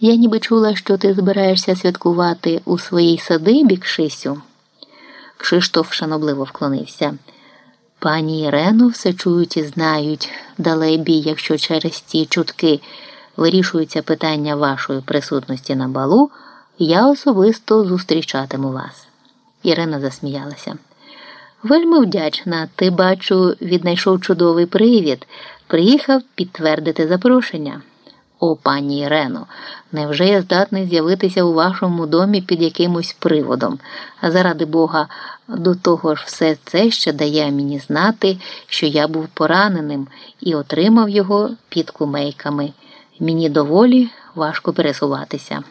Я ніби чула, що ти збираєшся святкувати у своїй садибі, Кшисю. Кшиштоф шанобливо вклонився. Пані Ірену все чують і знають, далебі, якщо через ці чутки вирішуються питання вашої присутності на балу, я особисто зустрічатиму вас. Ірена засміялася. Вельми вдячна, ти, бачу, віднайшов чудовий привід, приїхав підтвердити запрошення. О, пані Ірено, невже я здатний з'явитися у вашому домі під якимось приводом? А заради Бога, до того ж, все це ще дає мені знати, що я був пораненим і отримав його під кумейками. Мені доволі важко пересуватися.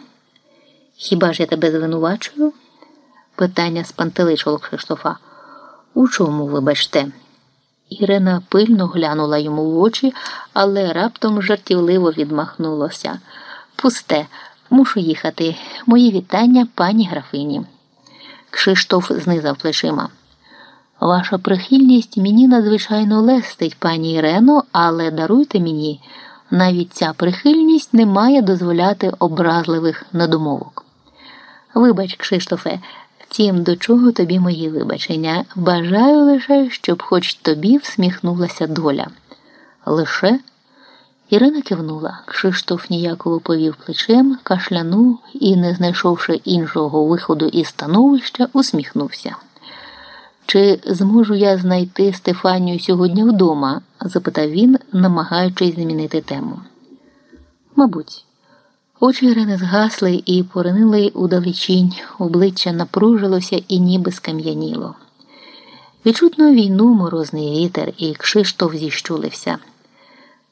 Хіба ж я тебе звинувачую? Питання спантеличило Кшиштофа. У чому, вибачте? Ірина пильно глянула йому в очі, але раптом жартівливо відмахнулося. Пусте, мушу їхати. Мої вітання пані графині. Кшиштоф знизав плечима. Ваша прихильність мені надзвичайно лестить, пані Ірено, але даруйте мені, навіть ця прихильність не має дозволяти образливих надумовок. Вибач, Кшиштофе, Втім, до чого тобі мої вибачення? Бажаю лише, щоб хоч тобі всміхнулася доля. Лише Ірина кивнула. Кшиштоф ніяково повів плечем, кашлянув і, не знайшовши іншого виходу із становища, усміхнувся. Чи зможу я знайти Стефанію сьогодні вдома? запитав він, намагаючись змінити тему. Мабуть. Очі Ірини згасли і поринили удалечінь, обличчя напружилося і ніби скам'яніло. Відчутно війну морозний вітер, і Кшиштоф зіщулився.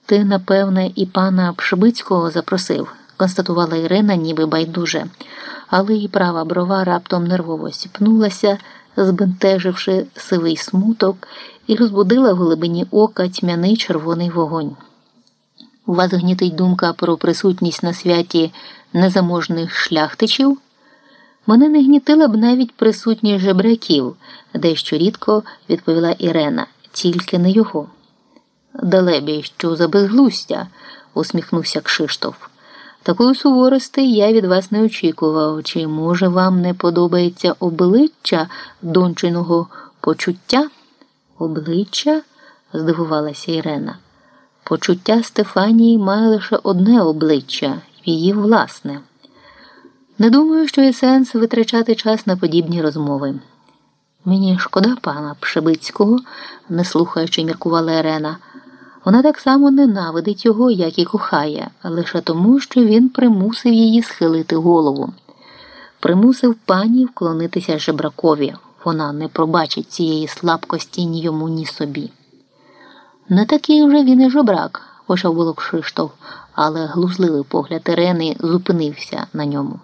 Ти, напевне, і пана Пшибицького запросив, констатувала Ірина, ніби байдуже, але її права брова раптом нервово сіпнулася, збентеживши сивий смуток, і розбудила в глибині ока тьмяний червоний вогонь. Вас гнітить думка про присутність на святі незаможних шляхтичів? Мене не гнітила б навіть присутність жебраків, дещо рідко відповіла Ірена, тільки не його. Далебі, що за безглустя, усміхнувся Кшиштоф. Такої суворости я від вас не очікував. Чи, може, вам не подобається обличчя дончиного почуття? Обличчя? здивувалася Ірена. Почуття Стефанії має лише одне обличчя її власне. Не думаю, що є сенс витрачати час на подібні розмови. Мені шкода пана Пшебицького, не слухаючи, міркувала Ірена. Вона так само ненавидить його, як і кохає, лише тому, що він примусив її схилити голову. Примусив пані вклонитися жебракові. Вона не пробачить цієї слабкості ні йому, ні собі. Не такий вже він і жебрак, почав було Кшиштоф, але глузливий погляд Ірени зупинився на ньому.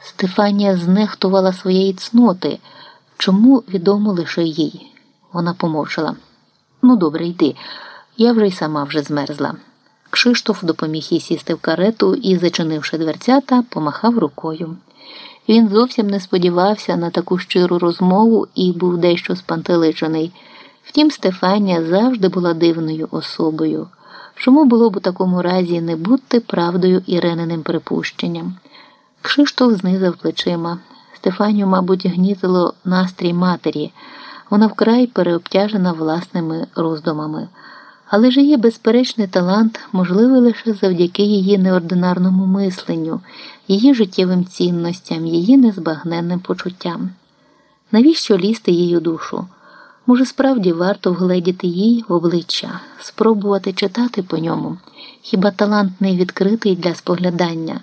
Стефанія знехтувала своєї цноти. Чому відомо лише їй? Вона помовчала. Ну, добре, йди. Я вже й сама вже змерзла. Кшиштоф допоміг їй сісти в карету і, зачинивши дверцята, помахав рукою. Він зовсім не сподівався на таку щиру розмову і був дещо спантеличений. Втім, Стефанія завжди була дивною особою. Чому було б у такому разі не бути правдою Ірениним припущенням? Кшиштоф знизав плечима. Стефанію, мабуть, гнітило настрій матері. Вона вкрай переобтяжена власними роздумами. Але ж її безперечний талант можливий лише завдяки її неординарному мисленню, її життєвим цінностям, її незбагненним почуттям. Навіщо лізти її душу? Може, справді варто вгледіти їй в обличчя, спробувати читати по ньому, хіба талант не відкритий для споглядання?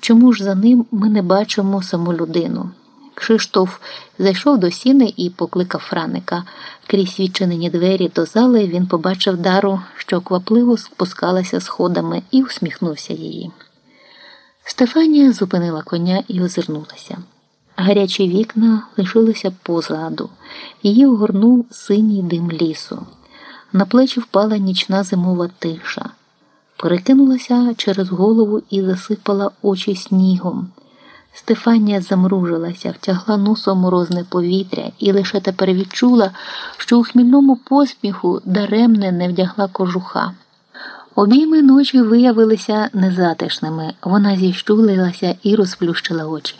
Чому ж за ним ми не бачимо саму людину? Кшиштоф зайшов до сіни і покликав Франика. Крізь відчинені двері до зали він побачив дару, що квапливо спускалася сходами, і усміхнувся її. Стефанія зупинила коня і озирнулася. Гарячі вікна лишилися позаду, її огорнув синій дим лісу. На плечі впала нічна зимова тиша, перекинулася через голову і засипала очі снігом. Стефанія замружилася, втягла носом морозне повітря і лише тепер відчула, що у хмільному посміху даремне не вдягла кожуха. Обійми ночі виявилися незатишними. Вона зіщулилася і розплющила очі.